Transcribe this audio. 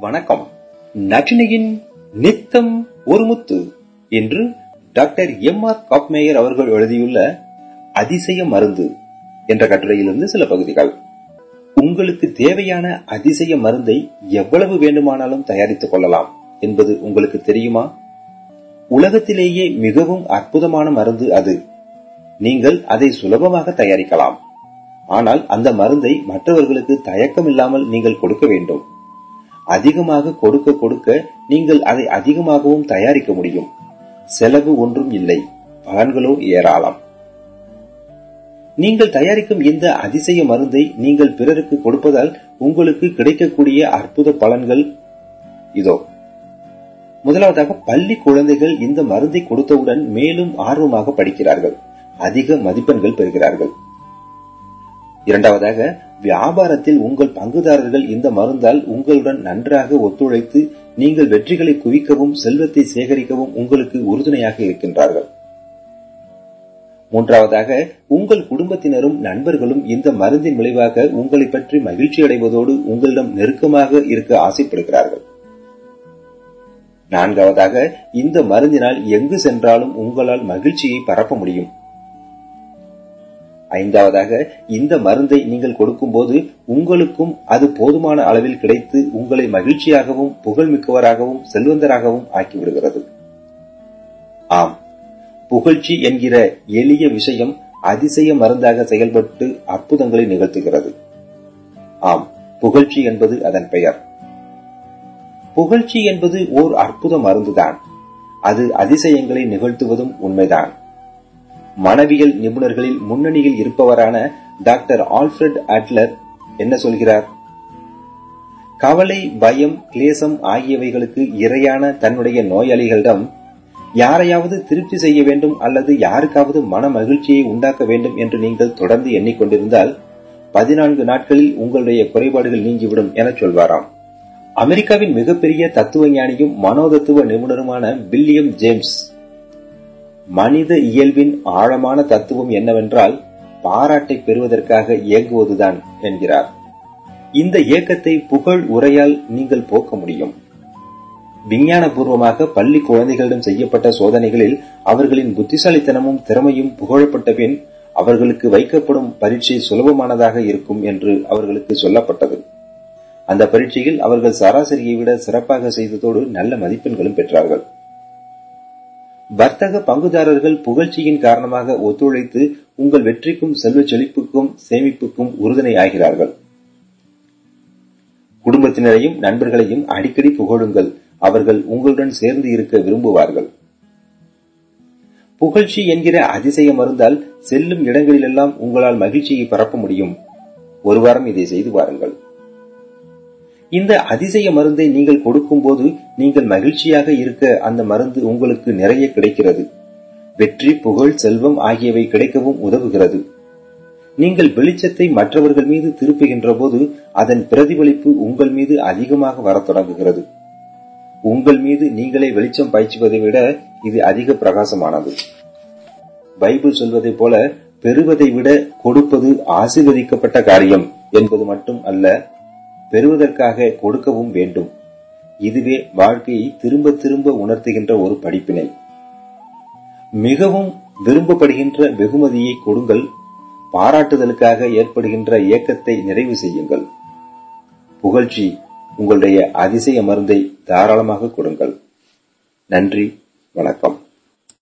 வணக்கம். நற்றினையின் நித்தம் ஒரு முத்து என்று டாக்டர் எம் ஆர் காப்மேயர் அவர்கள் எழுதியுள்ள அதிசய மருந்து என்ற கட்டுரையிலிருந்து சில பகுதிகள். உங்களுக்கு தேவையான அதிசய மருந்தை எவ்வளவு வேண்டுமானாலும் தயாரித்துக் கொள்ளலாம் என்பது உங்களுக்கு தெரியுமா? உலகத்திலேயே மிகவும் அற்புதமான மருந்து அது. நீங்கள் அதை சுலபமாக தயாரிக்கலாம். ஆனால் அந்த மருந்தை மற்றவர்களுக்கு தயக்கம் இல்லாமல் நீங்கள் கொடுக்க வேண்டும். அதிகமாக கொடுக்க கொடுக்க நீங்கள் அதை அதிகமாகவும் தயாரிக்க முடியும். செலவு ஒன்றும் இல்லை. பலன்களோ ஏராளம். நீங்கள் தயாரிக்கும் இந்த அதிசய மருந்தை நீங்கள் பிறருக்கு கொடுப்பதால் உங்களுக்கு கிடைக்கக்கூடிய அற்புத பலன்கள் இதோ. முதலாவதாக பள்ளி குழந்தைகள் இந்த மருந்தை கொடுத்தவுடன் மேலும் ஆர்வமாக படிக்கிறார்கள். அதிக மதிப்பெண்கள் பெறுகிறார்கள். இரண்டாவதாக வியாபாரத்தில் உங்கள் பங்குதாரர்கள் இந்த மருந்தால் உங்களுடன் நன்றாக ஒத்துழைத்து நீங்கள் வெற்றிகளை குவிக்கவும் செல்வத்தை சேகரிக்கவும் உங்களுக்கு உறுதுணையாக இருக்கின்றார்கள். மூன்றாவதாக உங்கள் குடும்பத்தினரும் நண்பர்களும் இந்த மருந்தின் விளைவாக உங்களை பற்றி மகிழ்ச்சி அடைவதோடு உங்களிடம் நெருக்கமாக இருக்க ஆசைப்படுகிறார்கள். நான்காவதாக இந்த மருந்தினால் எங்கு சென்றாலும் உங்களால் மகிழ்ச்சியை பரப்ப முடியும். ஐந்தாவதாக இந்த மருந்தை நீங்கள் கொடுக்கும்போது உங்களுக்கும் அது போதுமான அளவில் கிடைத்து உங்களை மகிழ்ச்சியாகவும் புகழ்மிக்கவராகவும் செல்வந்தராகவும் ஆக்கிவிடுகிறது. ஆம். புகழ்ச்சி என்கிற எளிய விஷயம் அதிசய மருந்தாக செயல்பட்டு அற்புதங்களை நிகழ்த்துகிறது. ஆம். புகழ்ச்சி என்பது அதன் பெயர். புகழ்ச்சி என்பது ஓர் அற்புத மருந்துதான். அது அதிசயங்களை நிகழ்த்துவதும் உண்மைதான். மனவியல் நிபுணர்களில் முன்னணியில் இருப்பவரான டாக்டர் ஆல்ஃபிரட் அட்லர் என்ன சொல்கிறார்? கவலை பயம் கிளேசம் ஆகியவைகளுக்கு இரையான தன்னுடைய நோயாளிகளிடம் யாரையாவது திருப்தி செய்ய வேண்டும் அல்லது யாருக்காவது மன மகிழ்ச்சியை உண்டாக்க வேண்டும் என்று நீங்கள் தொடர்ந்து எண்ணிக்கொண்டிருந்தால் பதினான்கு நாட்களில் உங்களுடைய குறைபாடுகள் நீங்கிவிடும் என சொல்வாராம். அமெரிக்காவின் மிகப்பெரிய தத்துவ ஞானியும் மனோதத்துவ நிபுணருமான வில்லியம் ஜேம்ஸ் மனித இயல்பின் ஆழமான தத்துவம் என்னவென்றால் பாராட்டை பெறுவதற்காக இயங்குவதுதான் என்கிறார். இந்த இயக்கத்தை புகழ் உரையால் நீங்கள் போக்க முடியும். விஞ்ஞானபூர்வமாக பள்ளி குழந்தைகளிடம் செய்யப்பட்ட சோதனைகளில் அவர்களின் புத்திசாலித்தனமும் திறமையும் புகழப்பட்ட பின் அவர்களுக்கு வைக்கப்படும் பரீட்சை சுலபமானதாக இருக்கும் என்று அவர்களுக்கு சொல்லப்பட்டது. அந்த பரீட்சையில் அவர்கள் சராசரியை விட சிறப்பாக செய்ததோடு நல்ல மதிப்பெண்களும் பெற்றார்கள். வர்த்தக பங்குதாரர்கள் புகழ்ச்சியின் காரணமாக ஒத்துழைத்து உங்கள் வெற்றிக்கும் செல்வ செழிப்புக்கும் சேமிப்புக்கும் உறுதுணை ஆகிறார்கள் குடும்பத்தினரையும் நண்பர்களையும் அடிக்கடி புகழுங்கள். அவர்கள் உங்களுடன் சேர்ந்து இருக்க விரும்புவார்கள். புகழ்ச்சி என்கிற அதிசய மருந்தால் செல்லும் இடங்களிலெல்லாம் உங்களால் மகிழ்ச்சியை பரப்ப முடியும். ஒரு வாரம் இதை செய்து பாருங்கள். இந்த அதிசய மருந்தை நீங்கள் கொடுக்கும் போது நீங்கள் மகிழ்ச்சியாக இருக்க அந்த மருந்து உங்களுக்கு நிறைய கிடைக்கிறது. வெற்றி புகழ் செல்வம் ஆகியவை கிடைக்கவும் உதவுகிறது. நீங்கள் வெளிச்சத்தை மற்றவர்கள் மீது திருப்புகின்ற போது அதன் பிரதிபலிப்பு உங்கள் மீது அதிகமாக வரத் தொடங்குகிறது. உங்கள் மீது நீங்களே வெளிச்சம் பாய்ச்சுவதை விட இது அதிக பிரகாசமானது. பைபிள் சொல்வதை போல பெறுவதை விட கொடுப்பது ஆசீர்வதிக்கப்பட்ட காரியம் என்பது மட்டும் அல்ல பெறுவதற்காக கொடுக்கவும் வேண்டும். இதுவே வாழ்க்கையை திரும்ப திரும்ப உணர்த்துகின்ற ஒரு படிப்பினை. மிகவும் விரும்பப்படுகின்ற வெகுமதியை கொடுங்கள். பாராட்டுதலுக்காக ஏற்படுகின்ற இயக்கத்தை நிறைவு செய்யுங்கள். புகழ்ச்சி உங்களுடைய அதிசய மருந்தை தாராளமாக கொடுங்கள். நன்றி வணக்கம்.